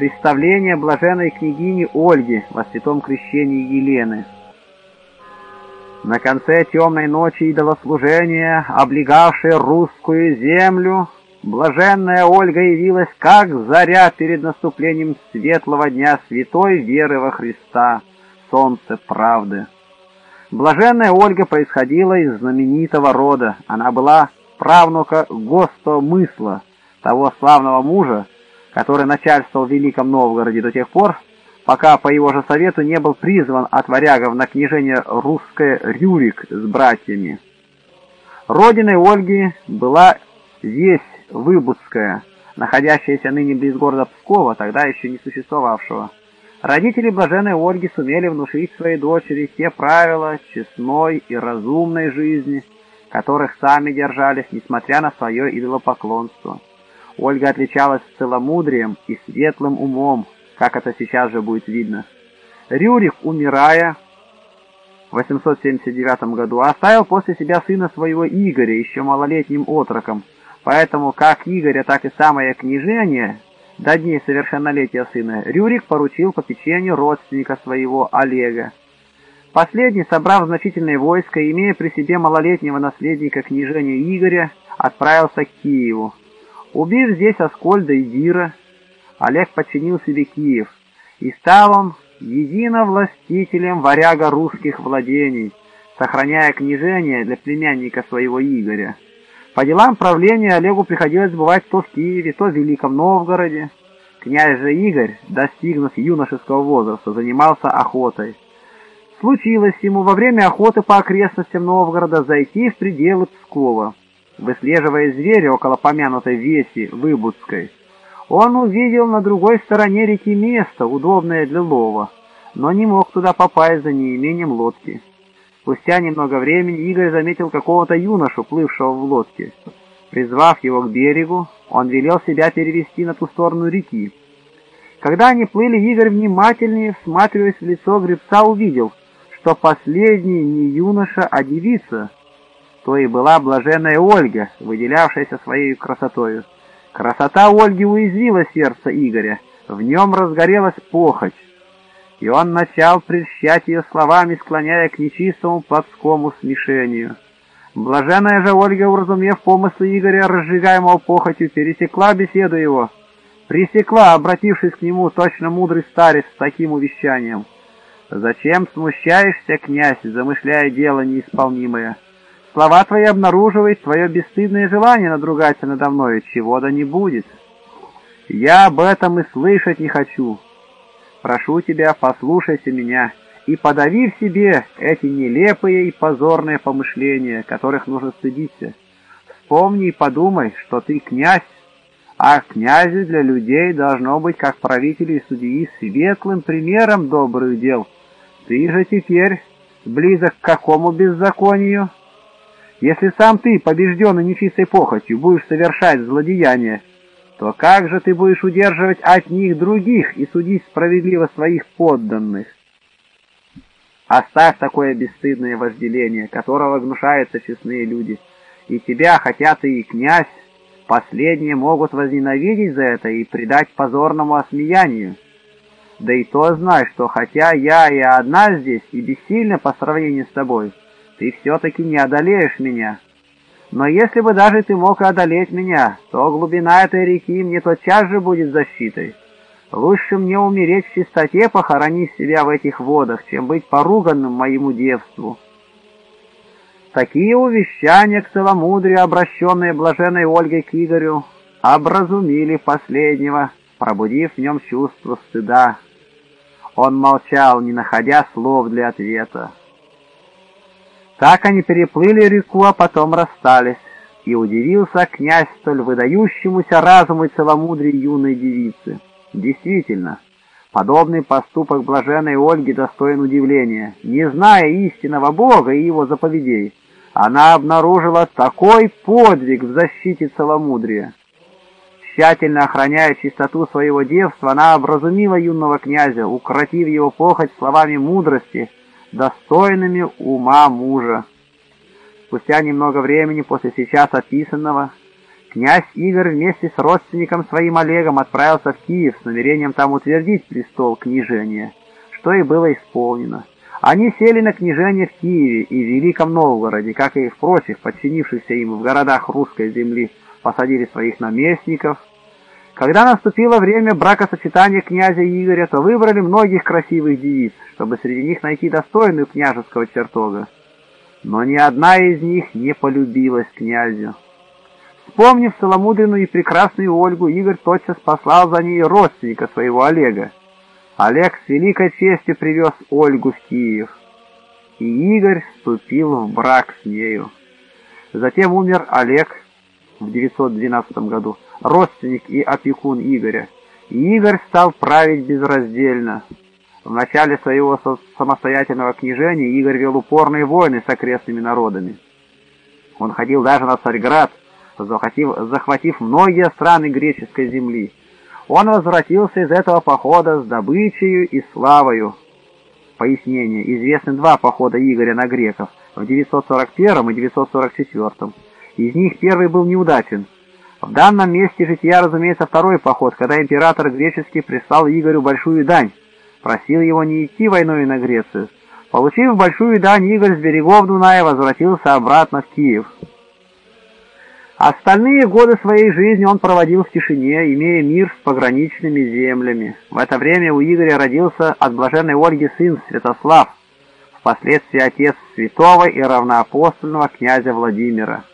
представление блаженной княгини Ольги во святом крещении Елены. На конце темной ночи идолослужения, облегавшей русскую землю, блаженная Ольга явилась как заря перед наступлением светлого дня святой веры во Христа, солнце правды. Блаженная Ольга происходила из знаменитого рода. Она была правнука Гостомысла, того славного мужа, который начальствовал в Великом Новгороде до тех пор, пока по его же совету не был призван от варягов на княжение русское Рюрик с братьями. Родиной Ольги была весь Выбудская, находящаяся ныне близ города Пскова, тогда еще не существовавшего. Родители блаженной Ольги сумели внушить своей дочери те правила честной и разумной жизни, которых сами держались, несмотря на свое идолопоклонство. Ольга отличалась целомудрием и светлым умом, как это сейчас же будет видно. Рюрик, умирая в 879 году, оставил после себя сына своего Игоря, еще малолетним отроком, поэтому как Игоря, так и самое княжение до дней совершеннолетия сына Рюрик поручил по печенью родственника своего Олега. Последний, собрав значительное войско и имея при себе малолетнего наследника княжения Игоря, отправился к Киеву. Убив здесь Аскольда и Дира, Олег подчинил себе Киев, и стал он единовластителем варяга русских владений, сохраняя княжение для племянника своего Игоря. По делам правления Олегу приходилось бывать то в Киеве, то в Великом Новгороде. Князь же Игорь, достигнув юношеского возраста, занимался охотой. Случилось ему во время охоты по окрестностям Новгорода зайти в пределы Пскова. Выслеживая зверя около помянутой веси Выбудской, он увидел на другой стороне реки место, удобное для лова, но не мог туда попасть за неимением лодки. Спустя немного времени Игорь заметил какого-то юношу, плывшего в лодке. Призвав его к берегу, он велел себя перевести на ту сторону реки. Когда они плыли, Игорь внимательнее, всматриваясь в лицо гребца, увидел, что последний не юноша, а девица. То и была блаженная Ольга, выделявшаяся своей красотою. Красота Ольги уязвила сердце Игоря, в нем разгорелась похоть, и он начал прельщать ее словами, склоняя к нечистому плотскому смешению. Блаженная же Ольга, уразумев помыслы Игоря, разжигаемого похотью, пересекла беседу его, пресекла, обратившись к нему точно мудрый старец с таким увещанием. «Зачем смущаешься, князь, замышляя дело неисполнимое?» Слова твои обнаруживают твое бесстыдное желание надругаться надо мною, чего да не будет. Я об этом и слышать не хочу. Прошу тебя, послушайся меня, и подави в себе эти нелепые и позорные помышления, которых нужно стыдиться. Вспомни и подумай, что ты князь, а князю для людей должно быть, как правителю и судьи, светлым примером добрых дел. Ты же теперь близок к какому беззаконию?» Если сам ты, побежденный нечистой похотью, будешь совершать злодеяния, то как же ты будешь удерживать от них других и судить справедливо своих подданных? Оставь такое бесстыдное вожделение, которого гнушаются честные люди. И тебя, хотя ты и князь, последние могут возненавидеть за это и предать позорному осмеянию. Да и то знай, что хотя я и одна здесь, и бессильна по сравнению с тобой, ты все-таки не одолеешь меня. Но если бы даже ты мог одолеть меня, то глубина этой реки мне тотчас же будет защитой. Лучше мне умереть в чистоте, похоронив себя в этих водах, чем быть поруганным моему девству. Такие увещания к целомудрию, обращенные блаженной Ольгой к Игорю, образумили последнего, пробудив в нем чувство стыда. Он молчал, не находя слов для ответа. Так они переплыли реку, а потом расстались, и удивился князь столь выдающемуся разуму и целомудрию юной девицы. Действительно, подобный поступок блаженной Ольги достоин удивления. Не зная истинного Бога и его заповедей, она обнаружила такой подвиг в защите целомудрия. Тщательно охраняя чистоту своего девства, она образумила юного князя, укротив его похоть словами мудрости — достойными ума мужа. Спустя немного времени после сейчас описанного, Князь Игорь вместе с родственником своим Олегом отправился в Киев с намерением там утвердить престол княжения, что и было исполнено. Они сели на княжение в Киеве и в Великом Новгороде, как и в прочих подчинившихся им в городах русской земли, посадили своих наместников. Когда наступило время бракосочетания князя Игоря, то выбрали многих красивых девиц, чтобы среди них найти достойную княжеского чертога. Но ни одна из них не полюбилась князю. Вспомнив целомудренную и прекрасную Ольгу, Игорь тотчас послал за ней родственника своего Олега. Олег с великой честью привез Ольгу в Киев, и Игорь вступил в брак с нею. Затем умер Олег в 912 году, родственник и опекун Игоря, и Игорь стал править безраздельно. В начале своего самостоятельного княжения Игорь вел упорные войны с окрестными народами. Он ходил даже на Царьград, захватив, захватив многие страны греческой земли. Он возвратился из этого похода с добычей и славою. Пояснение. Известны два похода Игоря на греков в 941 и 944. Из них первый был неудачен. В данном месте жития, разумеется, второй поход, когда император греческий прислал Игорю большую дань, просил его не идти войной на Грецию. Получив большую дань, Игорь с берегов Дуная возвратился обратно в Киев. Остальные годы своей жизни он проводил в тишине, имея мир с пограничными землями. В это время у Игоря родился от блаженной Ольги сын Святослав, впоследствии отец святого и равноапостольного князя Владимира.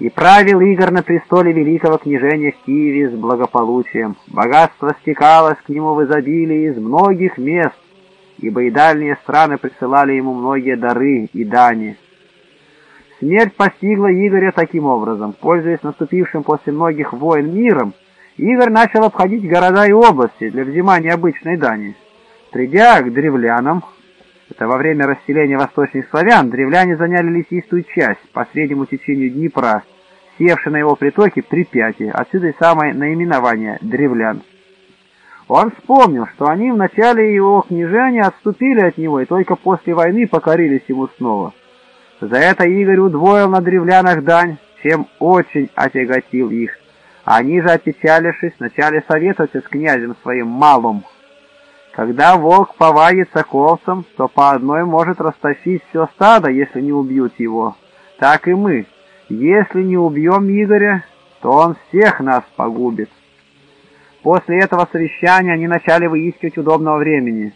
И правил Игорь на престоле великого княжения в Киеве с благополучием. Богатство стекалось к нему в изобилии из многих мест, ибо и дальние страны присылали ему многие дары и дани. Смерть постигла Игоря таким образом. Пользуясь наступившим после многих войн миром, Игорь начал обходить города и области для взимания обычной дани. Придя к древлянам, это во время расселения восточных славян, древляне заняли лесистую часть по среднему течению Днепра, севшей на его притоке Припяти, отсюда и самое наименование древлян. Он вспомнил, что они в начале его княжения отступили от него и только после войны покорились ему снова. За это Игорь удвоил на древлянах дань, чем очень отяготил их. Они же, опечалившись, начали советоваться с князем своим малым. Когда волк повадится колцам, то по одной может растащить все стадо, если не убьют его. Так и мы. Если не убьем Игоря, то он всех нас погубит. После этого совещания они начали выискивать удобного времени.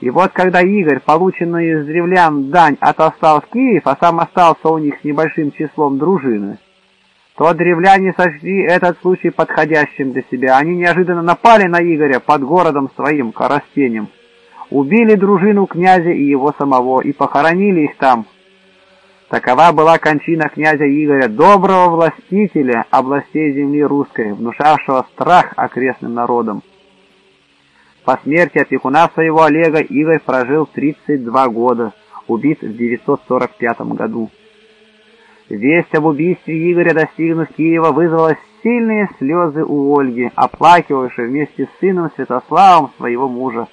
И вот когда Игорь, полученный из древлян дань, отослал в Киев, а сам остался у них с небольшим числом дружины, то древляне сочли этот случай подходящим для себя. Они неожиданно напали на Игоря под городом своим, Коростенем, убили дружину князя и его самого, и похоронили их там. Такова была кончина князя Игоря, доброго властителя областей земли русской, внушавшего страх окрестным народам. По смерти опекуна своего Олега Игорь прожил 32 года, убит в 945 году. Весть об убийстве Игоря, достигнув Киева, вызвала сильные слезы у Ольги, оплакивавшей вместе с сыном Святославом своего мужа.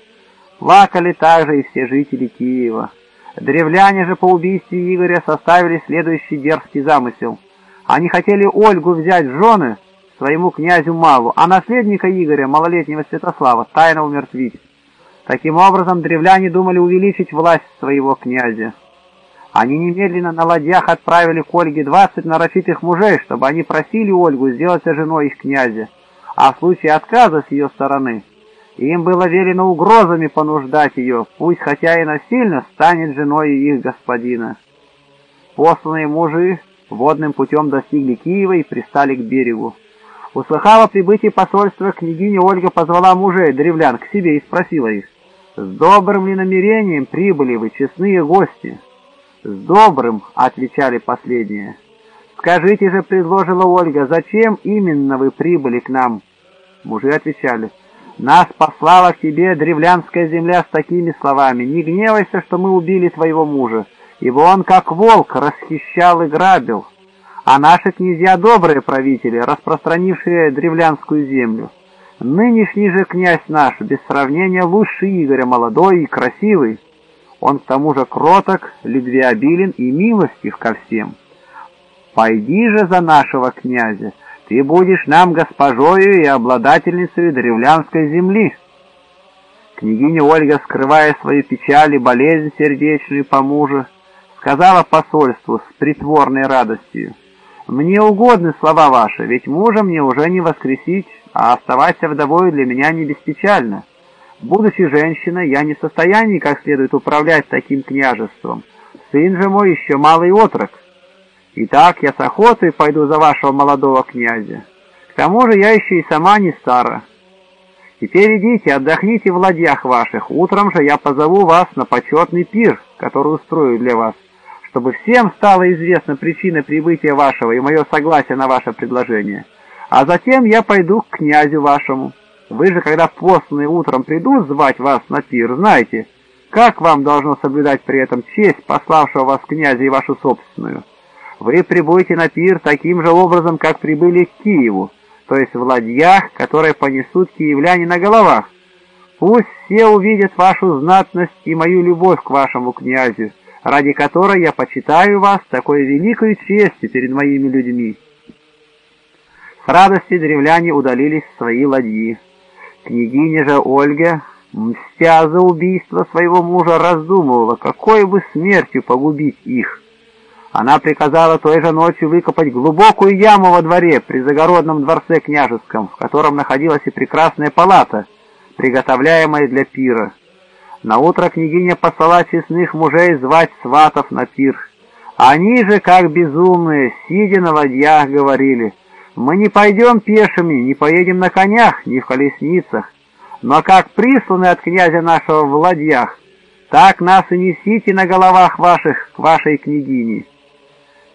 Плакали также и все жители Киева. Древляне же по убийстве Игоря составили следующий дерзкий замысел. Они хотели Ольгу взять в жены, своему князю Малу, а наследника Игоря, малолетнего Святослава, тайно умертвить. Таким образом, древляне думали увеличить власть своего князя. Они немедленно на ладьях отправили к Ольге двадцать нарочитых мужей, чтобы они просили Ольгу сделать женой их князя, а в случае отказа с ее стороны им было велено угрозами понуждать ее, пусть хотя и насильно станет женой их господина. Посланные мужи водным путем достигли Киева и пристали к берегу. Услыхав о прибытии посольства, княгиня Ольга позвала мужей древлян к себе и спросила их, «С добрым ли намерением прибыли вы, честные гости?» «С добрым», — отвечали последние. «Скажите же», — предложила Ольга, — «зачем именно вы прибыли к нам?» Мужи отвечали, «Нас послала к тебе древлянская земля с такими словами, «Не гневайся, что мы убили твоего мужа, ибо он, как волк, расхищал и грабил» а наши князья добрые правители, распространившие древлянскую землю. Нынешний же князь наш, без сравнения, лучше Игоря, молодой и красивый. Он к тому же кроток, любвеобилен и милостив ко всем. Пойди же за нашего князя, Ты будешь нам госпожою и обладательницей древлянской земли». Княгиня Ольга, скрывая свою печаль и болезнь сердечную по мужу, сказала посольству с притворной радостью, «Мне угодны слова ваши, ведь мужа мне уже не воскресить, а оставаться вдовой для меня не беспечально. Будучи женщиной, я не в состоянии как следует управлять таким княжеством. Сын же мой еще малый отрок. Итак, я с охотой пойду за вашего молодого князя. К тому же я еще и сама не стара. Теперь идите, отдохните в ладьях ваших. Утром же я позову вас на почетный пир, который устрою для вас, чтобы всем стала известна причина прибытия вашего и мое согласие на ваше предложение. А затем я пойду к князю вашему. Вы же, когда постные утром придут звать вас на пир, знаете, как вам должно соблюдать при этом честь пославшего вас князя и вашу собственную. Вы прибудете на пир таким же образом, как прибыли к Киеву, то есть в ладьях, которые понесут киевляне на головах. Пусть все увидят вашу знатность и мою любовь к вашему князю, ради которой я почитаю вас такой великой честью перед моими людьми». С радостью древляне удалились в свои ладьи. Княгиня же Ольга, мстя за убийство своего мужа, раздумывала, какой бы смертью погубить их. Она приказала той же ночью выкопать глубокую яму во дворе при загородном дворце княжеском, в котором находилась и прекрасная палата, приготовляемая для пира. На утро княгиня послала честных мужей звать сватов на пир. Они же, как безумные, сидя на ладьях, говорили, «Мы не пойдем пешими, не поедем на конях, ни в колесницах, но как присланы от князя нашего в ладьях, так нас и несите на головах ваших к вашей княгине».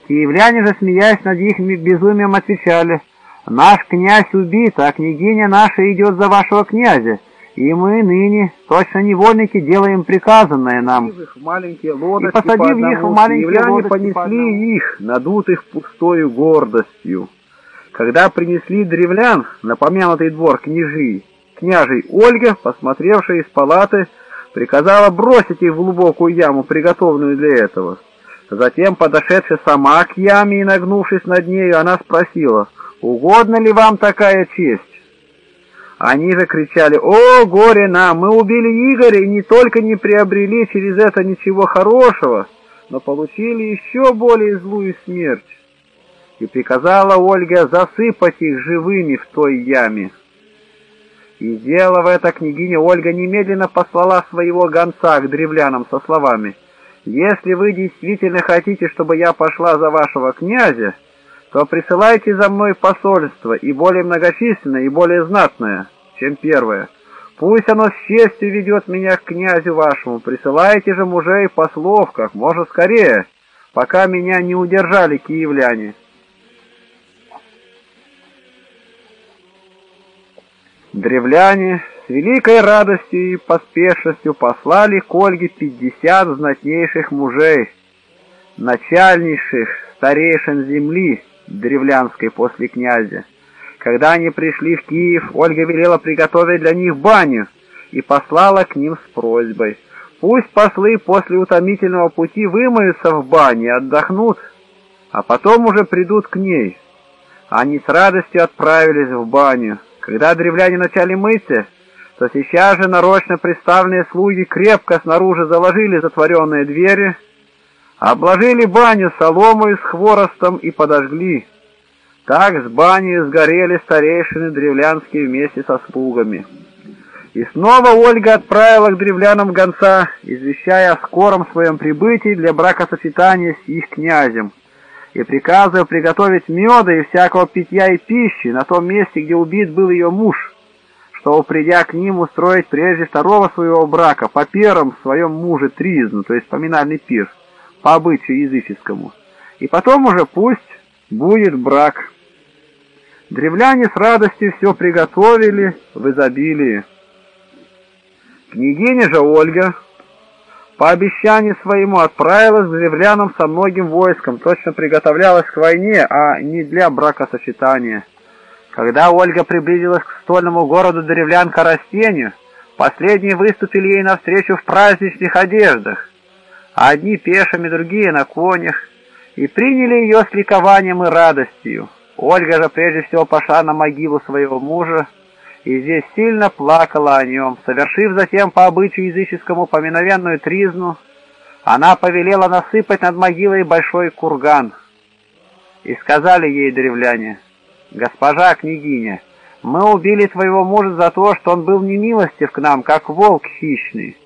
Киевляне же, смеясь над их безумием, отвечали, «Наш князь убит, а княгиня наша идет за вашего князя, и мы ныне, точно невольники, делаем приказанное нам». В маленькие лодочки и посадив их в маленькие киевляне лодочки понесли их, надутых пустою гордостью. Когда принесли древлян на помянутый двор княжи, княжей Ольга, посмотревшая из палаты, приказала бросить их в глубокую яму, приготовленную для этого. Затем, подошедшая сама к яме и нагнувшись над нею, она спросила, «Угодно ли вам такая честь?» Они же кричали, «О, горе нам! Мы убили Игоря и не только не приобрели через это ничего хорошего, но получили еще более злую смерть». И приказала Ольга засыпать их живыми в той яме. И сделав это, княгиня Ольга немедленно послала своего гонца к древлянам со словами — если вы действительно хотите, чтобы я пошла за вашего князя, то присылайте за мной посольство, и более многочисленное, и более знатное, чем первое. Пусть оно с честью ведет меня к князю вашему. Присылайте же мужей послов как можно скорее, пока меня не удержали киевляне». Древляне с великой радостью и поспешностью послали к Ольге пятьдесят знатнейших мужей, начальнейших старейшин земли древлянской после князя. Когда они пришли в Киев, Ольга велела приготовить для них баню и послала к ним с просьбой. Пусть послы после утомительного пути вымоются в бане, отдохнут, а потом уже придут к ней. Они с радостью отправились в баню. Когда древляне начали мыться, то сейчас же нарочно представленные слуги крепко снаружи заложили затворенные двери, обложили баню соломой с хворостом и подожгли. Так с баней сгорели старейшины древлянские вместе со слугами. И снова Ольга отправила к древлянам гонца, извещая о скором своем прибытии для бракосочетания с их князем, и приказывая приготовить меда и всякого питья и пищи на том месте, где убит был ее муж, чтобы, придя к ним, устроить прежде второго своего брака, по первом своем муже тризну, то есть поминальный пир, по обычаю языческому. И потом уже пусть будет брак. Древляне с радостью все приготовили в изобилии. Княгиня же Ольга, по обещанию своему, отправилась к древлянам со многим войском, точно приготовлялась к войне, а не для бракосочетания. Когда Ольга приблизилась к стольному городу древлянка Растению, последние выступили ей навстречу в праздничных одеждах, а одни пешими, другие на конях, и приняли ее с ликованием и радостью. Ольга же прежде всего пошла на могилу своего мужа, и здесь сильно плакала о нем. Совершив затем по обычаю языческому поминовенную тризну, она повелела насыпать над могилой большой курган. И сказали ей древляне, «Госпожа княгиня, мы убили твоего мужа за то, что он был немилостив к нам, как волк хищный.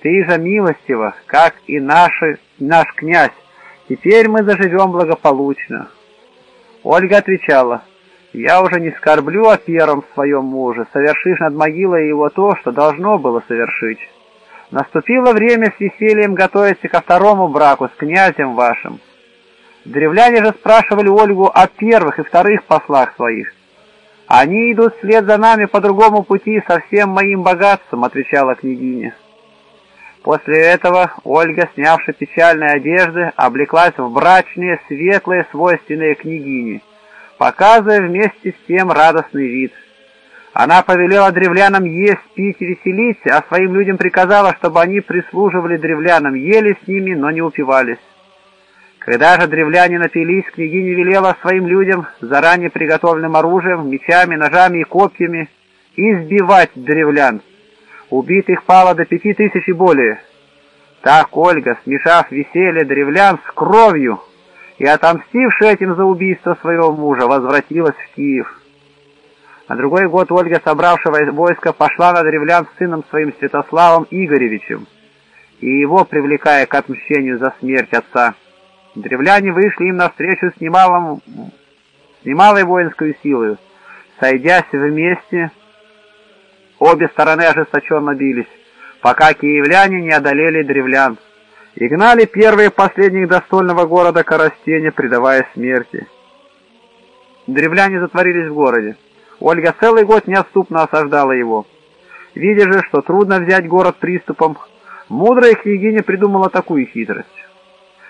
Ты же милостива, как и наши, наш князь. Теперь мы заживем благополучно». Ольга отвечала, «Я уже не скорблю о первом своем муже, совершив над могилой его то, что должно было совершить. Наступило время с весельем готовиться ко второму браку с князем вашим». Древляне же спрашивали Ольгу о первых и вторых послах своих. «Они идут вслед за нами по другому пути со всем моим богатством», — отвечала княгиня. После этого Ольга, снявши печальные одежды, облеклась в брачные, светлые, свойственные княгини, показывая вместе с тем радостный вид. Она повелела древлянам есть, пить и веселиться, а своим людям приказала, чтобы они прислуживали древлянам, ели с ними, но не упивались. Когда же древляне напились, княгиня велела своим людям заранее приготовленным оружием, мечами, ножами и копьями избивать древлян, Убитых пало до пяти тысяч и более. Так Ольга, смешав веселье древлян с кровью и отомстивши этим за убийство своего мужа, возвратилась в Киев. На другой год Ольга, собравшая войско, пошла на древлян с сыном своим Святославом Игоревичем, и его привлекая к отмщению за смерть отца. Древляне вышли им навстречу с, немалым, с немалой воинской силой. Сойдясь вместе, Обе стороны ожесточенно бились, пока киевляне не одолели древлян и гнали первые последних до стольного города Коростеня, предавая смерти. Древляне затворились в городе. Ольга целый год неотступно осаждала его. Видя же, что трудно взять город приступом, мудрая княгиня придумала такую хитрость.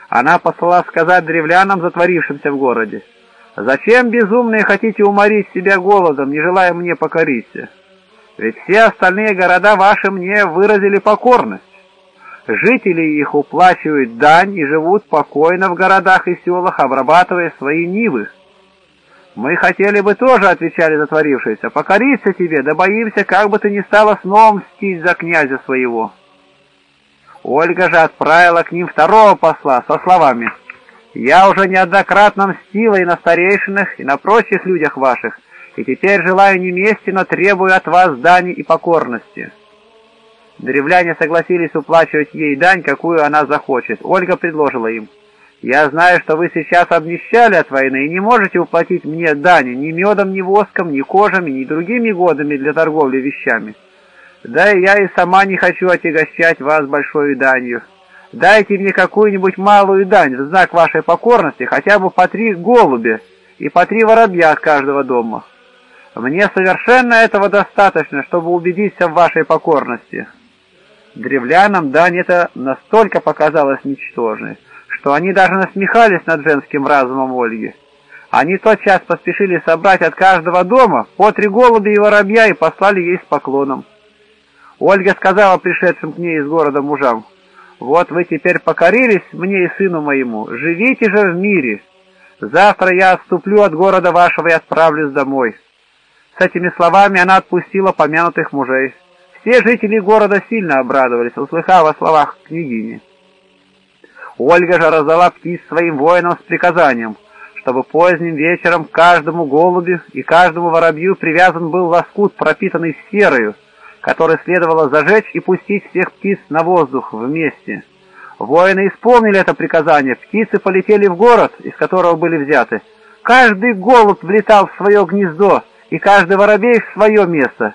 Она послала сказать древлянам, затворившимся в городе, «Зачем, безумные, хотите уморить себя голодом, не желая мне покориться?» Ведь все остальные города ваши мне выразили покорность. Жители их уплачивают дань и живут покойно в городах и селах, обрабатывая свои нивы. Мы хотели бы тоже, отвечали затворившиеся, покориться тебе, да боимся, как бы ты ни стала снова мстить за князя своего. Ольга же отправила к ним второго посла со словами «Я уже неоднократно мстила и на старейшинах, и на прочих людях ваших, и теперь желаю не мести, но требую от вас дани и покорности». Древляне согласились уплачивать ей дань, какую она захочет. Ольга предложила им. «Я знаю, что вы сейчас обнищали от войны и не можете уплатить мне дани ни медом, ни воском, ни кожами, ни другими годами для торговли вещами. Да и я и сама не хочу отягощать вас большой данью. Дайте мне какую-нибудь малую дань в знак вашей покорности, хотя бы по три голубя и по три воробья от каждого дома». Мне совершенно этого достаточно, чтобы убедиться в вашей покорности. Древлянам дань это настолько показалось ничтожной, что они даже насмехались над женским разумом Ольги. Они тотчас поспешили собрать от каждого дома по три голуби и воробья и послали ей с поклоном. Ольга сказала пришедшим к ней из города мужам, «Вот вы теперь покорились мне и сыну моему, живите же в мире. Завтра я отступлю от города вашего и отправлюсь домой». С этими словами она отпустила помянутых мужей. Все жители города сильно обрадовались, услыхав о словах княгини. Ольга же раздала птиц своим воинам с приказанием, чтобы поздним вечером каждому голубю и каждому воробью привязан был лоскут, пропитанный серою, который следовало зажечь и пустить всех птиц на воздух вместе. Воины исполнили это приказание, птицы полетели в город, из которого были взяты. Каждый голубь влетал в свое гнездо, и каждый воробей в свое место.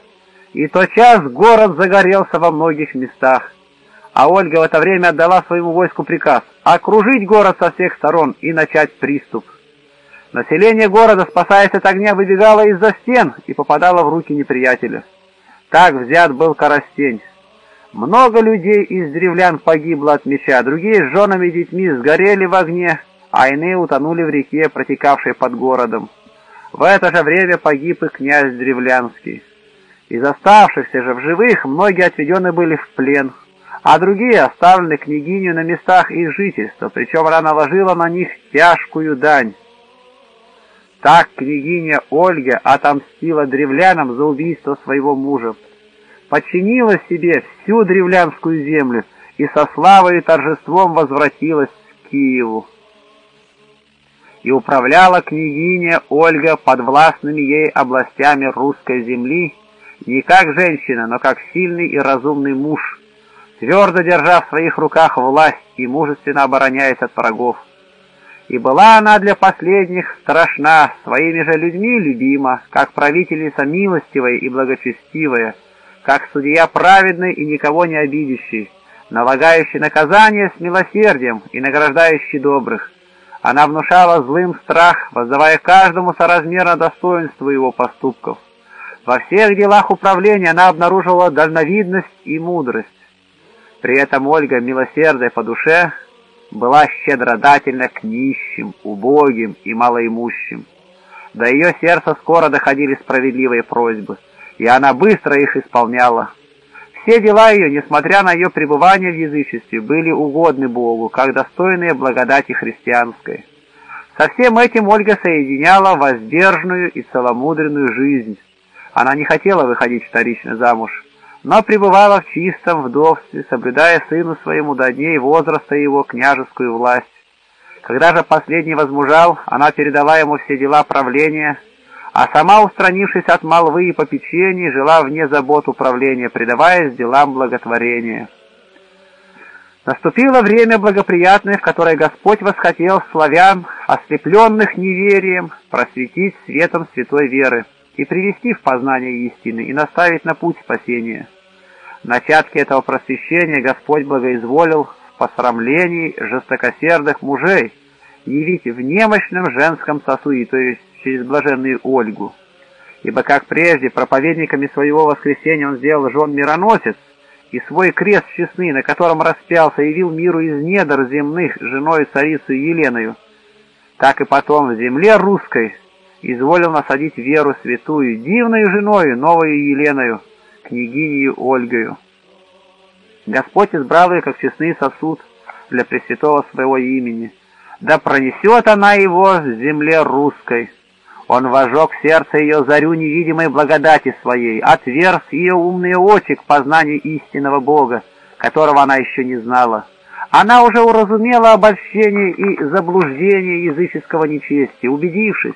И тотчас город загорелся во многих местах. А Ольга в это время отдала своему войску приказ окружить город со всех сторон и начать приступ. Население города, спасаясь от огня, выбегало из-за стен и попадало в руки неприятеля. Так взят был Коростень. Много людей из древлян погибло от меча, другие с женами и детьми сгорели в огне, а иные утонули в реке, протекавшей под городом. В это же время погиб и князь Древлянский. Из оставшихся же в живых многие отведены были в плен, а другие оставлены княгиню на местах их жительства, причем она наложила на них тяжкую дань. Так княгиня Ольга отомстила древлянам за убийство своего мужа, подчинила себе всю древлянскую землю и со славой и торжеством возвратилась к Киеву. И управляла княгиня Ольга подвластными ей областями русской земли не как женщина, но как сильный и разумный муж, твердо держа в своих руках власть и мужественно обороняясь от врагов. И была она для последних страшна, своими же людьми любима, как правительница милостивая и благочестивая, как судья праведный и никого не обидящий, налагающий наказание с милосердием и награждающий добрых. Она внушала злым страх, воздавая каждому соразмерно достоинству его поступков. Во всех делах управления она обнаруживала дальновидность и мудрость. При этом Ольга, милосердная по душе, была щедродательна к нищим, убогим и малоимущим. До ее сердца скоро доходили справедливые просьбы, и она быстро их исполняла. Все дела ее, несмотря на ее пребывание в язычестве, были угодны Богу, как достойные благодати христианской. Со всем этим Ольга соединяла воздержную и целомудренную жизнь. Она не хотела выходить вторично замуж, но пребывала в чистом вдовстве, соблюдая сыну своему до дней возраста его княжескую власть. Когда же последний возмужал, она передала ему все дела правления, а сама, устранившись от молвы и попечений, жила вне забот управления, предаваясь делам благотворения. Наступило время благоприятное, в которое Господь восхотел славян, ослепленных неверием, просветить светом святой веры и привести в познание истины и наставить на путь спасения. Начатки этого просвещения Господь благоизволил в посрамлении жестокосердых мужей явить в немощном женском сосуде, то есть через блаженную Ольгу. Ибо как прежде проповедниками своего воскресения он сделал жен мироносец, и свой крест честный, на котором распялся, явил миру из недр земных женой царицу Еленою, так и потом в земле русской изволил насадить веру святую, дивною женою, новою Еленою, княгинею Ольгою. Господь избрал ее как честный сосуд для Пресвятого своего имени. Да пронесет она его в земле русской. Он вожег в сердце ее зарю невидимой благодати своей, отверз ее умные очи к познанию истинного Бога, которого она еще не знала. Она уже уразумела обольщение и заблуждение языческого нечестия, убедившись,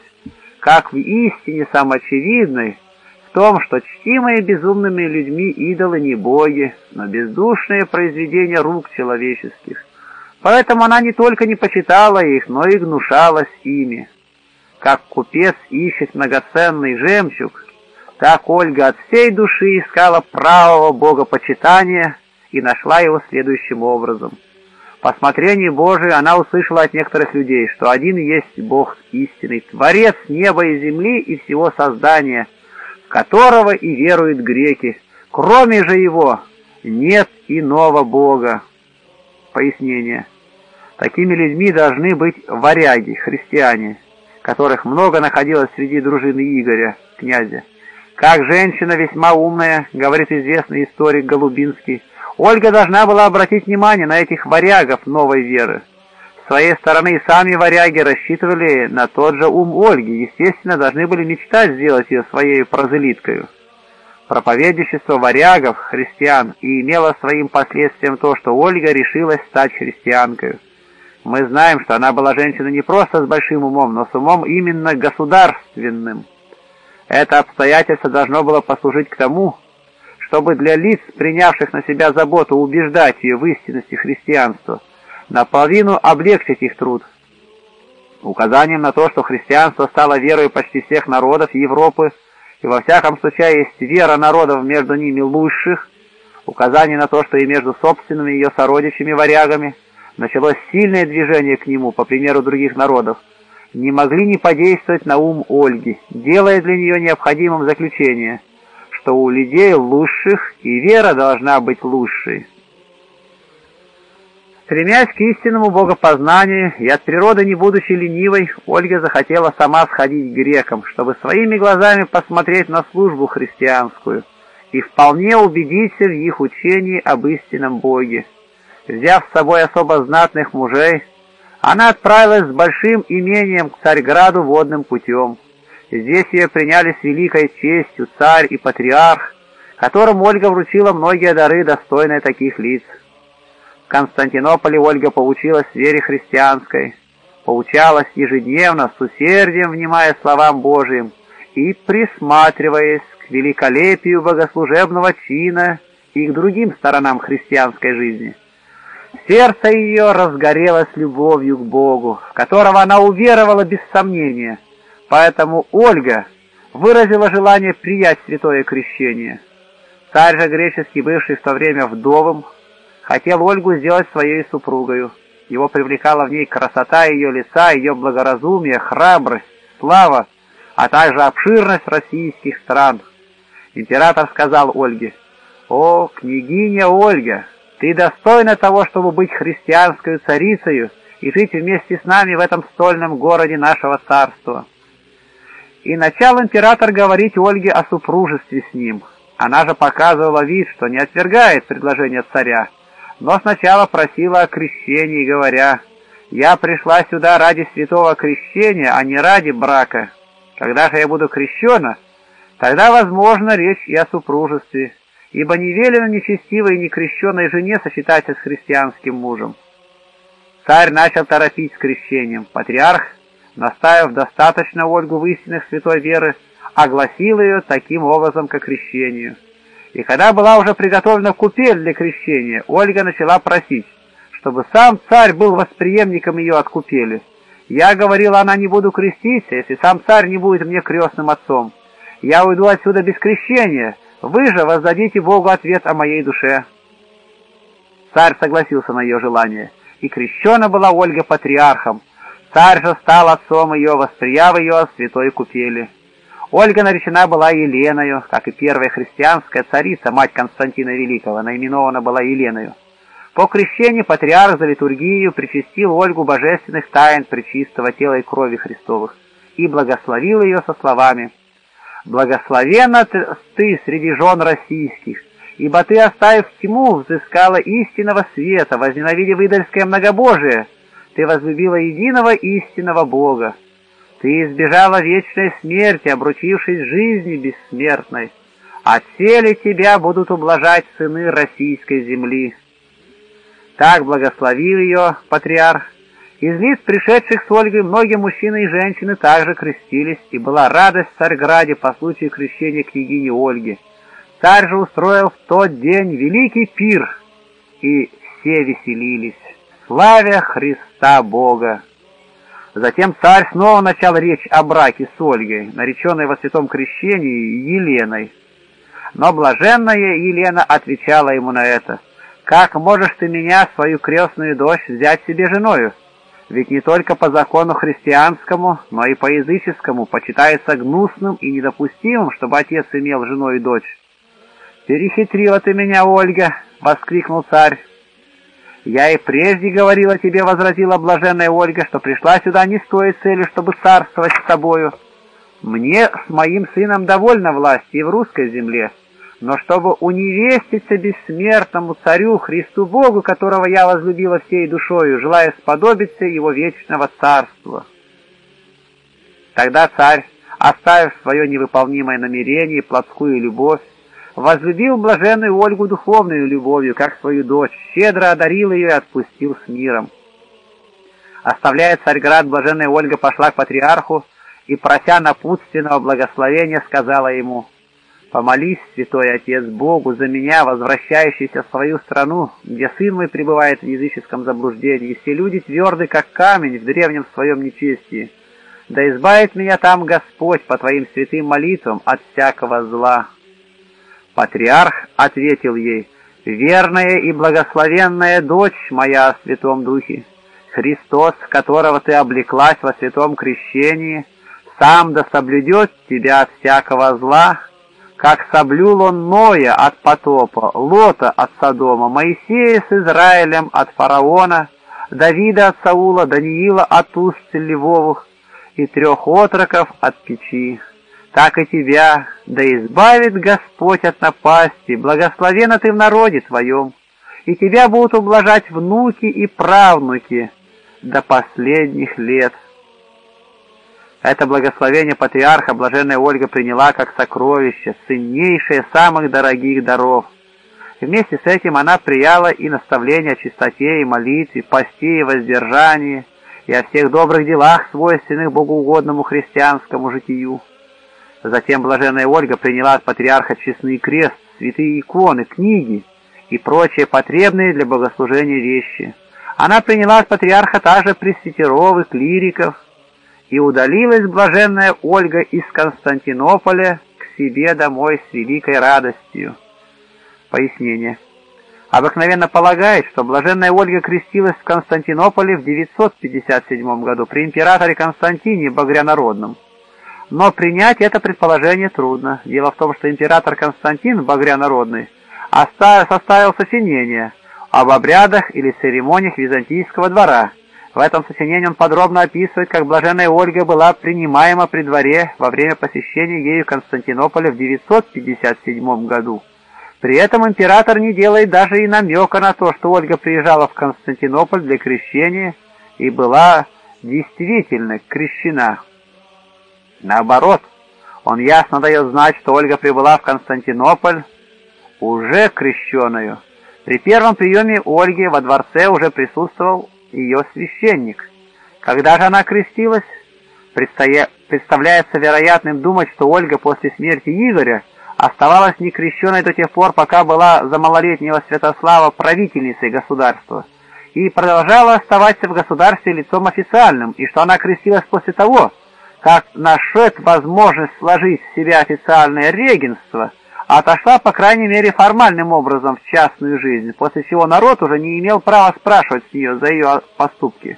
как в истине самоочевидной, в том, что чтимые безумными людьми идолы не боги, но бездушные произведения рук человеческих. Поэтому она не только не почитала их, но и гнушалась ими. Как купец ищет многоценный жемчуг, так Ольга от всей души искала правого богопочитания и нашла его следующим образом — по Божию она услышала от некоторых людей, что один есть Бог истинный, Творец неба и земли и всего создания, в которого и веруют греки. Кроме же Его нет иного Бога. Пояснение. Такими людьми должны быть варяги, христиане, которых много находилось среди дружины Игоря, князя. Как женщина весьма умная, говорит известный историк Голубинский, Ольга должна была обратить внимание на этих варягов новой веры. С своей стороны сами варяги рассчитывали на тот же ум Ольги, естественно, должны были мечтать сделать ее своей прозелиткой. Проповедничество варягов, христиан, и имело своим последствием то, что Ольга решилась стать христианкой. Мы знаем, что она была женщиной не просто с большим умом, но с умом именно государственным. Это обстоятельство должно было послужить к тому, чтобы для лиц, принявших на себя заботу убеждать ее в истинности христианства, наполовину облегчить их труд. Указанием на то, что христианство стало верой почти всех народов Европы, и во всяком случае есть вера народов между ними лучших, указание на то, что и между собственными ее сородичами-варягами началось сильное движение к нему, по примеру других народов, не могли не подействовать на ум Ольги, делая для нее необходимым заключение – что у людей лучших и вера должна быть лучшей. Стремясь к истинному богопознанию и от природы не будучи ленивой, Ольга захотела сама сходить к грекам, чтобы своими глазами посмотреть на службу христианскую и вполне убедиться в их учении об истинном Боге. Взяв с собой особо знатных мужей, Она отправилась с большим имением к Царьграду водным путем. Здесь ее приняли с великой честью царь и патриарх, которым Ольга вручила многие дары, достойные таких лиц. В Константинополе Ольга поучилась вере христианской, поучалась ежедневно, с усердием внимая словам Божиим и присматриваясь к великолепию богослужебного чина и к другим сторонам христианской жизни. Сердце ее разгорелось любовью к Богу, в которого она уверовала без сомнения, поэтому Ольга выразила желание приять святое крещение. Царь же греческий, бывший в то время вдовым, хотел Ольгу сделать своей супругою. Его привлекала в ней красота ее лица, ее благоразумие, храбрость, слава, а также обширность российских стран. Император сказал Ольге, «О, княгиня Ольга, ты достойна того, чтобы быть христианской царицею и жить вместе с нами в этом стольном городе нашего царства». И начал император говорить Ольге о супружестве с ним. Она же показывала вид, что не отвергает предложение царя, но сначала просила о крещении, говоря, «Я пришла сюда ради святого крещения, а не ради брака. Когда же я буду крещена, тогда, возможно, речь и о супружестве, ибо не велено нечестивой и некрещенной жене сочетаться с христианским мужем». Царь начал торопить с крещением. Патриарх, наставив достаточно Ольгу в истинных святой веры, огласил ее таким образом, как крещению. И когда была уже приготовлена купель для крещения, Ольга начала просить, чтобы сам царь был восприемником ее от купели. Я говорила, она не буду креститься, если сам царь не будет мне крестным отцом. Я уйду отсюда без крещения, вы же воздадите Богу ответ о моей душе. Царь согласился на ее желание, и крещена была Ольга патриархом. Царь же стал отцом ее, восприяв ее от святой купели. Ольга наречена была Еленою, как и первая христианская царица, мать Константина Великого, наименована была Еленою. По крещению патриарх за литургию причастил Ольгу божественных тайн причистого тела и крови Христовых и благословил ее со словами «Благословенна ты среди жен российских, ибо ты, оставив тьму, взыскала истинного света, возненавидев идольское многобожие, ты возлюбила единого истинного Бога, ты избежала вечной смерти, обручившись жизни бессмертной. А теле тебя будут ублажать сыны российской земли. Так благословил ее патриарх. Из лиц, пришедших с Ольгой, многие мужчины и женщины также крестились, и была радость в Царьграде по случаю крещения княгини Ольги. Царь же устроил в тот день великий пир, и все веселились, славя Христа Бога. Затем царь снова начал речь о браке с Ольгой, нареченной во святом крещении Еленой. Но блаженная Елена отвечала ему на это. «Как можешь ты меня, свою крестную дочь, взять себе женою? Ведь не только по закону христианскому, но и по языческому почитается гнусным и недопустимым, чтобы отец имел жену и дочь». «Перехитрила ты меня, Ольга!» — воскликнул царь. «Я и прежде говорила тебе, — возразила блаженная Ольга, — что пришла сюда не с той целью, чтобы царствовать с тобою. Мне с моим сыном довольно власти и в русской земле, но чтобы уневеститься бессмертному царю Христу Богу, которого я возлюбила всей душою, желая сподобиться его вечного царства». Тогда царь, оставив свое невыполнимое намерение и плотскую любовь, возлюбил блаженную Ольгу духовную любовью, как свою дочь, щедро одарил ее и отпустил с миром. Оставляя Царьград, блаженная Ольга пошла к патриарху и, прося напутственного благословения, сказала ему, «Помолись, святой отец, Богу за меня, возвращающийся в свою страну, где сын мой пребывает в языческом заблуждении, и все люди тверды, как камень в древнем своем нечестии. Да избавит меня там Господь по твоим святым молитвам от всякого зла». Патриарх ответил ей, «Верная и благословенная дочь моя в Святом Духе, Христос, которого ты облеклась во святом крещении, сам да соблюдет тебя от всякого зла, как соблюл он Ноя от потопа, Лота от Содома, Моисея с Израилем от фараона, Давида от Саула, Даниила от уст Львовых и трех отроков от печи так и тебя, да избавит Господь от напасти, благословена ты в народе твоем, и тебя будут ублажать внуки и правнуки, до последних лет. Это благословение патриарха блаженная Ольга приняла как сокровище, ценнейшее самых дорогих даров. Вместе с этим она прияла и наставления о чистоте и молитве, посте и воздержании, и о всех добрых делах, свойственных богоугодному христианскому житию. Затем блаженная Ольга приняла от патриарха честный крест, святые иконы, книги и прочие потребные для богослужения вещи. Она приняла от патриарха также пресвитеров и клириков, и удалилась блаженная Ольга из Константинополя к себе домой с великой радостью. Пояснение. Обыкновенно полагает, что блаженная Ольга крестилась в Константинополе в 957 году при императоре Константине Багрянародном. Но принять это предположение трудно. Дело в том, что император Константин Багрянародный составил сочинение об обрядах или церемониях византийского двора. В этом сочинении он подробно описывает, как блаженная Ольга была принимаема при дворе во время посещения ею Константинополя в 957 году. При этом император не делает даже и намека на то, что Ольга приезжала в Константинополь для крещения и была действительно крещена. Наоборот, он ясно дает знать, что Ольга прибыла в Константинополь уже крещенную. При первом приеме Ольги во дворце уже присутствовал ее священник. Когда же она крестилась, представляется вероятным думать, что Ольга после смерти Игоря оставалась некрещенной до тех пор, пока была за малолетнего Святослава правительницей государства, и продолжала оставаться в государстве лицом официальным, и что она крестилась после того, как нашед возможность сложить в себя официальное регенство, отошла, по крайней мере, формальным образом в частную жизнь, после чего народ уже не имел права спрашивать с нее за ее поступки.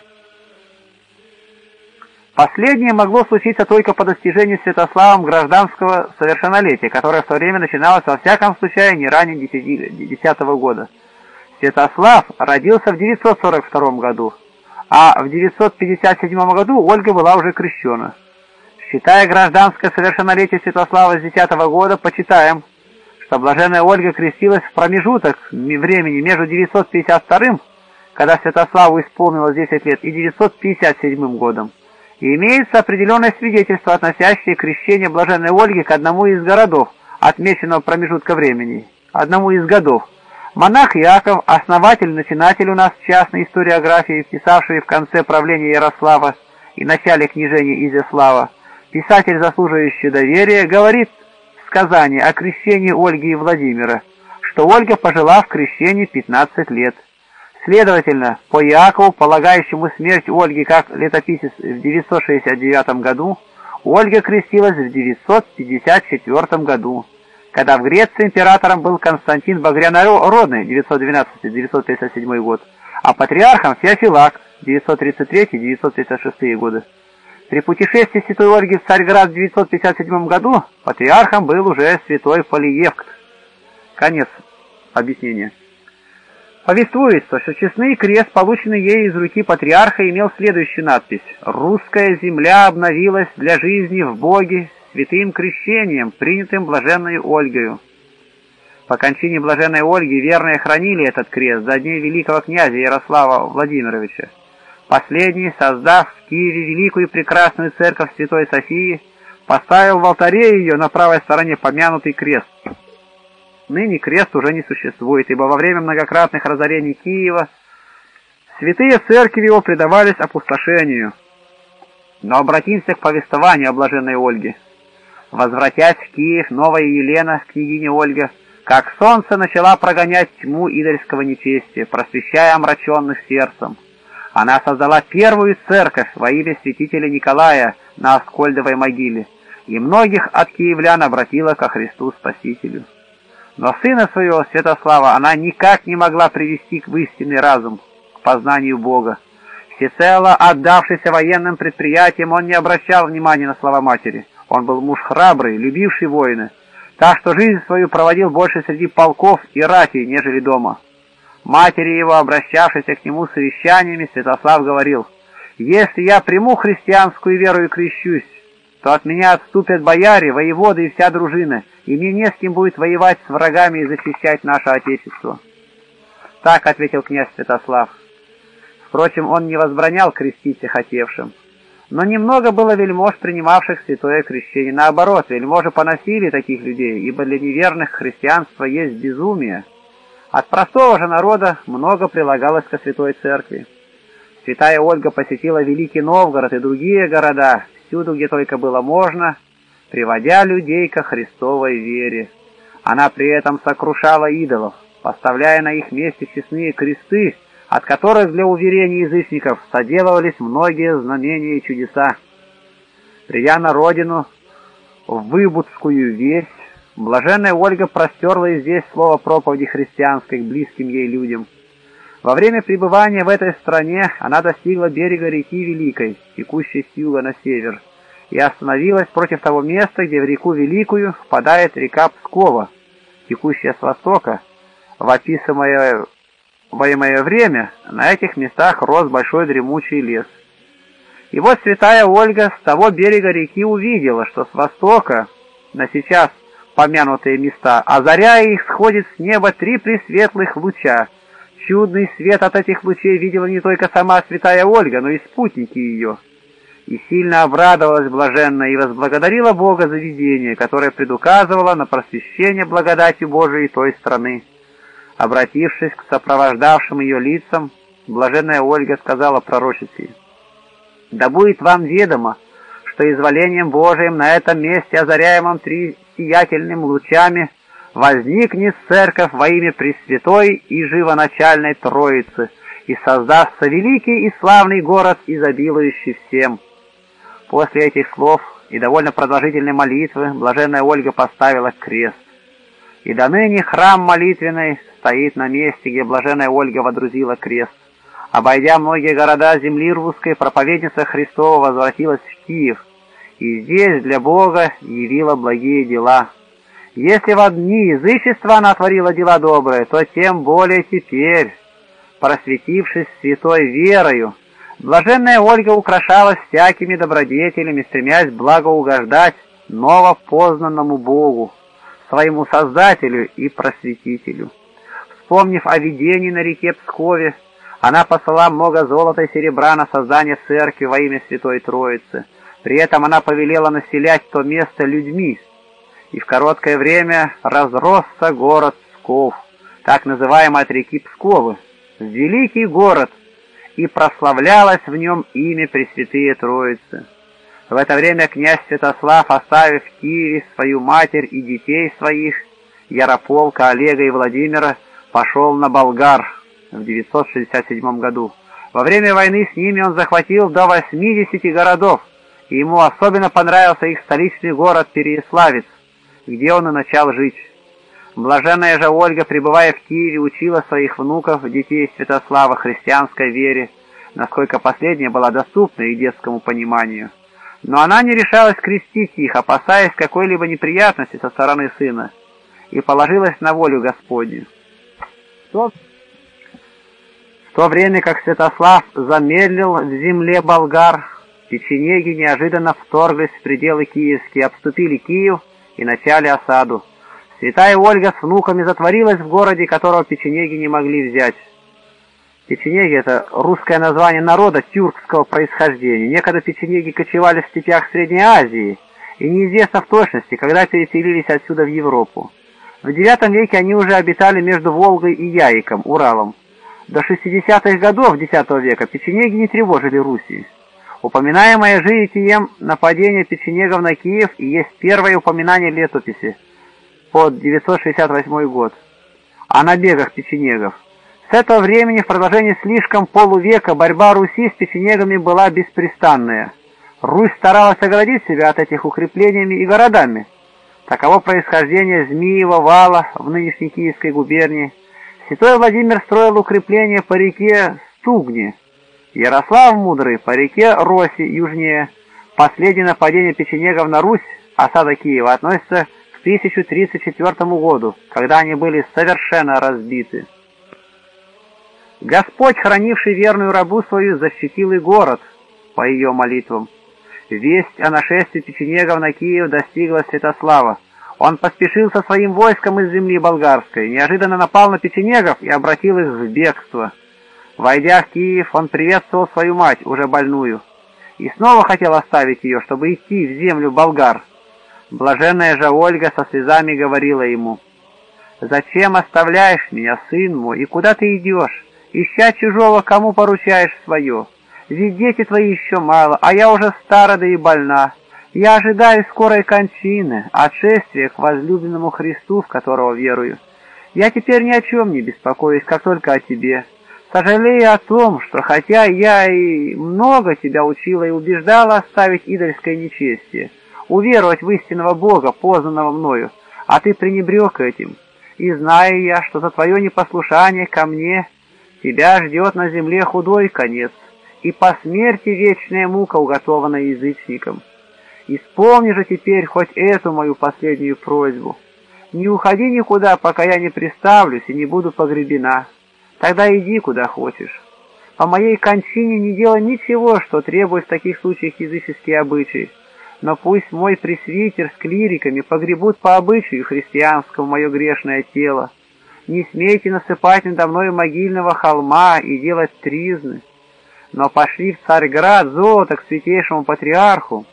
Последнее могло случиться только по достижении Святославом гражданского совершеннолетия, которое в то время начиналось во всяком случае не ранее 10 года. Святослав родился в 942 году, а в 957 году Ольга была уже крещена. Считая гражданское совершеннолетие Святослава с 10 года, почитаем, что блаженная Ольга крестилась в промежуток времени между 952 когда Святославу исполнилось 10 лет, и 957 годом. И имеется определенное свидетельство, относящее крещение блаженной Ольги к одному из городов, отмеченного промежутка времени, одному из годов. Монах Яков, основатель, начинатель у нас частной историографии, писавший в конце правления Ярослава и начале княжения Изяслава, писатель, заслуживающий доверия, говорит в сказании о крещении Ольги и Владимира, что Ольга пожила в крещении 15 лет. Следовательно, по Иакову, полагающему смерть Ольги как летописец в 969 году, Ольга крестилась в 954 году, когда в Греции императором был Константин Багрянородный 912-957 год, а патриархом Феофилак 933-956 годы. При путешествии святой Ольги в Царьград в 957 году патриархом был уже святой Полиевкт. Конец объяснения. Повествуется, что честный крест, полученный ей из руки патриарха, имел следующую надпись «Русская земля обновилась для жизни в Боге святым крещением, принятым блаженной Ольгою». По кончине блаженной Ольги верные хранили этот крест за дней великого князя Ярослава Владимировича. Последний, создав в Киеве великую и прекрасную церковь Святой Софии, поставил в алтаре ее на правой стороне помянутый крест. Ныне крест уже не существует, ибо во время многократных разорений Киева святые церкви его предавались опустошению. Но обратимся к повествованию о блаженной Ольге. Возвратясь в Киев, новая Елена, княгиня Ольга, как солнце начала прогонять тьму идольского нечестия, просвещая омраченных сердцем. Она создала первую церковь во имя святителя Николая на Аскольдовой могиле, и многих от киевлян обратила ко Христу Спасителю. Но сына своего, Святослава, она никак не могла привести в истинный разум, к познанию Бога. Всецело отдавшийся военным предприятиям, он не обращал внимания на слова матери. Он был муж храбрый, любивший воины, так что жизнь свою проводил больше среди полков и ратей, нежели дома. Матери его, обращавшейся к нему совещаниями, Святослав говорил, «Если я приму христианскую веру и крещусь, то от меня отступят бояре, воеводы и вся дружина, и мне не с кем будет воевать с врагами и защищать наше Отечество». Так ответил князь Святослав. Впрочем, он не возбранял креститься хотевшим. Но немного было вельмож, принимавших святое крещение. Наоборот, вельможи поносили таких людей, ибо для неверных христианство есть безумие. От простого же народа много прилагалось ко святой церкви. Святая Ольга посетила Великий Новгород и другие города, всюду, где только было можно, приводя людей ко Христовой вере. Она при этом сокрушала идолов, поставляя на их месте честные кресты, от которых для уверения язычников соделывались многие знамения и чудеса. Придя на родину, в Выбудскую весть, блаженная Ольга простерла и здесь слово проповеди христианской к близким ей людям. Во время пребывания в этой стране она достигла берега реки Великой, текущей с юга на север, и остановилась против того места, где в реку Великую впадает река Пскова, текущая с востока, в описываемое военное время на этих местах рос большой дремучий лес. И вот святая Ольга с того берега реки увидела, что с востока на сейчас помянутые места, озаряя их, сходит с неба три пресветлых луча. Чудный свет от этих лучей видела не только сама святая Ольга, но и спутники ее. И сильно обрадовалась блаженно и возблагодарила Бога за видение, которое предуказывало на просвещение благодати Божией той страны. Обратившись к сопровождавшим ее лицам, блаженная Ольга сказала пророчице, «Да будет вам ведомо, что изволением Божиим на этом месте, озаряемом три сиятельным лучами, возникнет церковь во имя Пресвятой и Живоначальной Троицы, и создастся великий и славный город, изобилующий всем». После этих слов и довольно продолжительной молитвы блаженная Ольга поставила крест. И до ныне храм молитвенный стоит на месте, где блаженная Ольга водрузила крест. Обойдя многие города земли русской, проповедница Христова возвратилась в Киев, и здесь для Бога явила благие дела. Если в одни язычества она творила дела добрые, то тем более теперь, просветившись святой верою, блаженная Ольга украшалась всякими добродетелями, стремясь благоугождать новопознанному Богу своему Создателю и Просветителю. Вспомнив о видении на реке Пскове, она послала много золота и серебра на создание церкви во имя Святой Троицы. При этом она повелела населять то место людьми, и в короткое время разросся город Псков, так называемый от реки Псковы, великий город, и прославлялось в нем имя Пресвятые Троицы. В это время князь Святослав, оставив в Киеве свою матерь и детей своих, Ярополка, Олега и Владимира, пошел на Болгар в 967 году. Во время войны с ними он захватил до 80 городов, и ему особенно понравился их столичный город Переяславец, где он и начал жить. Блаженная же Ольга, пребывая в Киеве, учила своих внуков, детей Святослава, христианской вере, насколько последняя была доступна их детскому пониманию но она не решалась крестить их, опасаясь какой-либо неприятности со стороны сына, и положилась на волю Господню. В то время как Святослав замедлил в земле болгар, печенеги неожиданно вторглись в пределы киевские, обступили Киев и начали осаду. Святая Ольга с внуками затворилась в городе, которого печенеги не могли взять. Печенеги – это русское название народа тюркского происхождения. Некогда печенеги кочевали в степях Средней Азии, и неизвестно в точности, когда переселились отсюда в Европу. В IX веке они уже обитали между Волгой и Яиком, Уралом. До 60-х годов X века печенеги не тревожили Руси. Упоминаемое житием нападение печенегов на Киев и есть первое упоминание летописи под 968 год о набегах печенегов. С этого времени в продолжении слишком полувека борьба Руси с печенегами была беспрестанная. Русь старалась оградить себя от этих укреплениями и городами. Таково происхождение Змиева вала в нынешней Киевской губернии. Святой Владимир строил укрепления по реке Стугни, Ярослав Мудрый по реке Роси южнее. Последнее нападение печенегов на Русь, осада Киева, относится к 1034 году, когда они были совершенно разбиты. Господь, хранивший верную рабу свою, защитил и город по ее молитвам. Весть о нашествии печенегов на Киев достигла Святослава. Он поспешил со своим войском из земли болгарской, неожиданно напал на печенегов и обратил их в бегство. Войдя в Киев, он приветствовал свою мать, уже больную, и снова хотел оставить ее, чтобы идти в землю болгар. Блаженная же Ольга со слезами говорила ему, «Зачем оставляешь меня, сын мой, и куда ты идешь? Ища чужого, кому поручаешь свое? Ведь дети твои еще мало, а я уже стара да и больна. Я ожидаю скорой кончины, отшествия к возлюбленному Христу, в которого верую. Я теперь ни о чем не беспокоюсь, как только о тебе. Сожалею о том, что хотя я и много тебя учила и убеждала оставить идольское нечестие, уверовать в истинного Бога, познанного мною, а ты пренебрег этим, и знаю я, что за твое непослушание ко мне тебя ждет на земле худой конец, и по смерти вечная мука уготована язычникам. Исполни же теперь хоть эту мою последнюю просьбу. Не уходи никуда, пока я не приставлюсь и не буду погребена. Тогда иди куда хочешь. По моей кончине не делай ничего, что требует в таких случаях языческие обычаи. Но пусть мой пресвитер с клириками погребут по обычаю христианскому мое грешное тело. Не смейте насыпать надо мною могильного холма и делать тризны. Но пошли в Царьград золото к святейшему патриарху,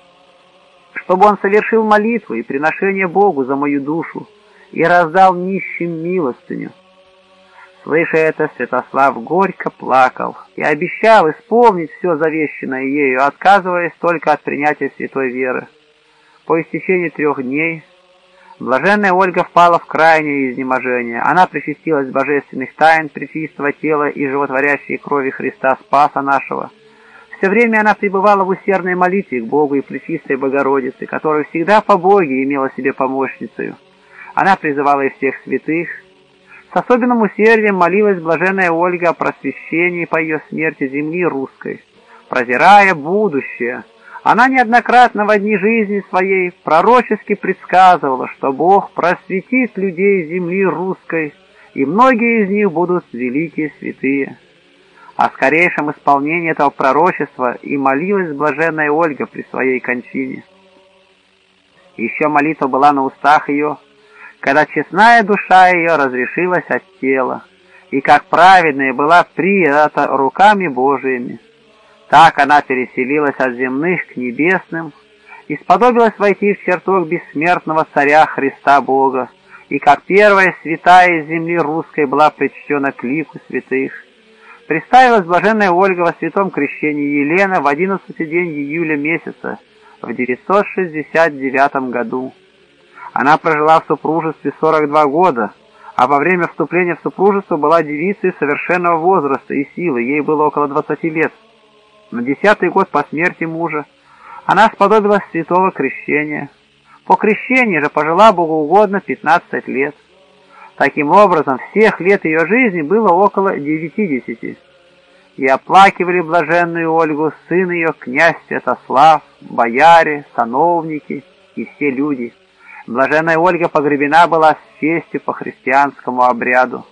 чтобы он совершил молитву и приношение Богу за мою душу и раздал нищим милостыню. Слыша это, Святослав горько плакал и обещал исполнить все завещанное ею, отказываясь только от принятия святой веры. По истечении трех дней блаженная Ольга впала в крайнее изнеможение. Она причастилась божественных тайн причистого тела и животворящей крови Христа Спаса нашего. Все время она пребывала в усердной молитве к Богу и Пречистой Богородице, которая всегда по Боге имела себе помощницею. Она призывала и всех святых, с особенным усердием молилась блаженная Ольга о просвещении по ее смерти земли русской. Прозирая будущее, она неоднократно в одни жизни своей пророчески предсказывала, что Бог просветит людей земли русской, и многие из них будут великие святые. О скорейшем исполнении этого пророчества и молилась блаженная Ольга при своей кончине. Еще молитва была на устах ее, когда честная душа ее разрешилась от тела, и как праведная была принята руками Божиими. Так она переселилась от земных к небесным и сподобилась войти в чертог бессмертного царя Христа Бога, и как первая святая из земли русской была причтена к лику святых. Представилась блаженная Ольга во святом крещении Елена в одиннадцатый день июля месяца в 969 году. Она прожила в супружестве 42 года, а во время вступления в супружество была девицей совершенного возраста и силы, ей было около 20 лет. На десятый год по смерти мужа она сподобилась святого крещения. По крещении же пожила богоугодно 15 лет. Таким образом, всех лет ее жизни было около 90. И оплакивали блаженную Ольгу, сын ее, князь Святослав, бояре, сановники и все люди – Блаженная Ольга погребена была с честью по христианскому обряду.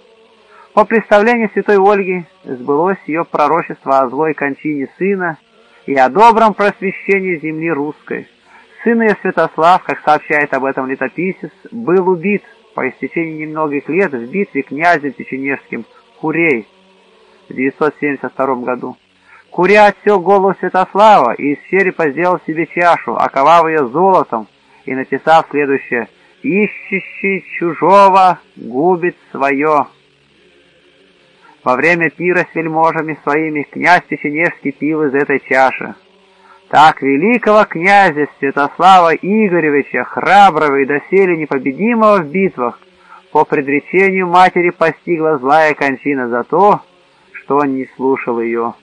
По представлению святой Ольги сбылось ее пророчество о злой кончине сына и о добром просвещении земли русской. Сын ее Святослав, как сообщает об этом летописец, был убит по истечении немногих лет в битве князем Печенежским Курей в 972 году. Куря отсек голову Святослава и из черепа сделал себе чашу, оковав ее золотом, и написав следующее «Ищущий чужого губит свое». Во время пира с вельможами своими князь Печенежский пил из этой чаши. Так великого князя Святослава Игоревича, храброго и доселе непобедимого в битвах, по предречению матери постигла злая кончина за то, что он не слушал ее.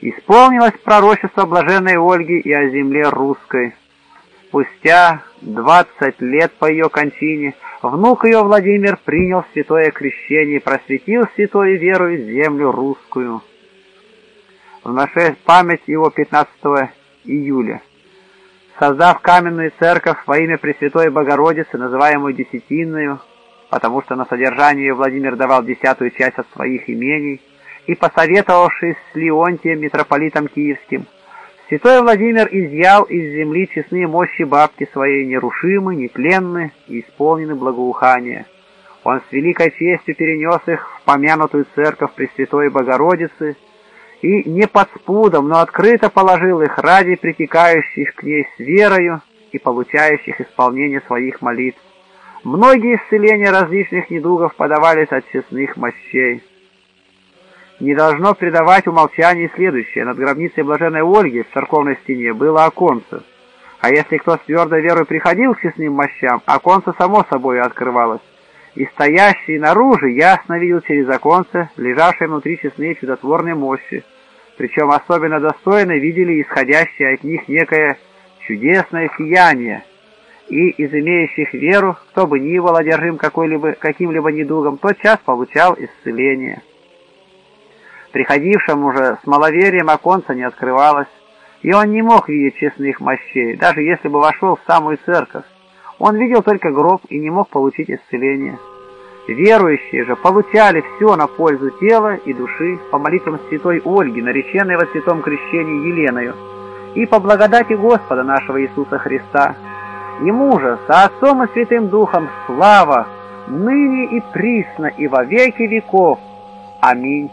Исполнилось пророчество блаженной Ольги и о земле русской. Спустя двадцать лет по ее кончине внук ее Владимир принял святое крещение и просветил святой верой землю русскую. В нашей память его 15 июля. Создав каменную церковь во имя Пресвятой Богородицы, называемую Десятинную, потому что на содержание ее Владимир давал десятую часть от своих имений, и посоветовавшись с Леонтием, митрополитом Киевским, Святой Владимир изъял из земли честные мощи бабки своей нерушимы, нетленны и исполнены благоухания. Он с великой честью перенес их в помянутую церковь Пресвятой Богородицы и не под спудом, но открыто положил их ради притекающих к ней с верою и получающих исполнение своих молитв. Многие исцеления различных недугов подавались от честных мощей. Не должно предавать умолчанию следующее. Над гробницей блаженной Ольги в церковной стене было оконце. А если кто с твердой верой приходил к честным мощам, оконце само собой открывалось. И стоящий наружу ясно видел через оконце лежавшие внутри честные чудотворные мощи. Причем особенно достойно видели исходящее от них некое чудесное сияние. И из имеющих веру, кто бы ни был одержим каким-либо недугом, тот час получал исцеление. Приходившему же с маловерием оконца не открывалось, и он не мог видеть честных мощей, даже если бы вошел в самую церковь. Он видел только гроб и не мог получить исцеление. Верующие же получали все на пользу тела и души по молитвам святой Ольги, нареченной во святом крещении Еленою, и по благодати Господа нашего Иисуса Христа. Ему же, со Отцом и Святым Духом, слава, ныне и присно, и во веки веков. Аминь.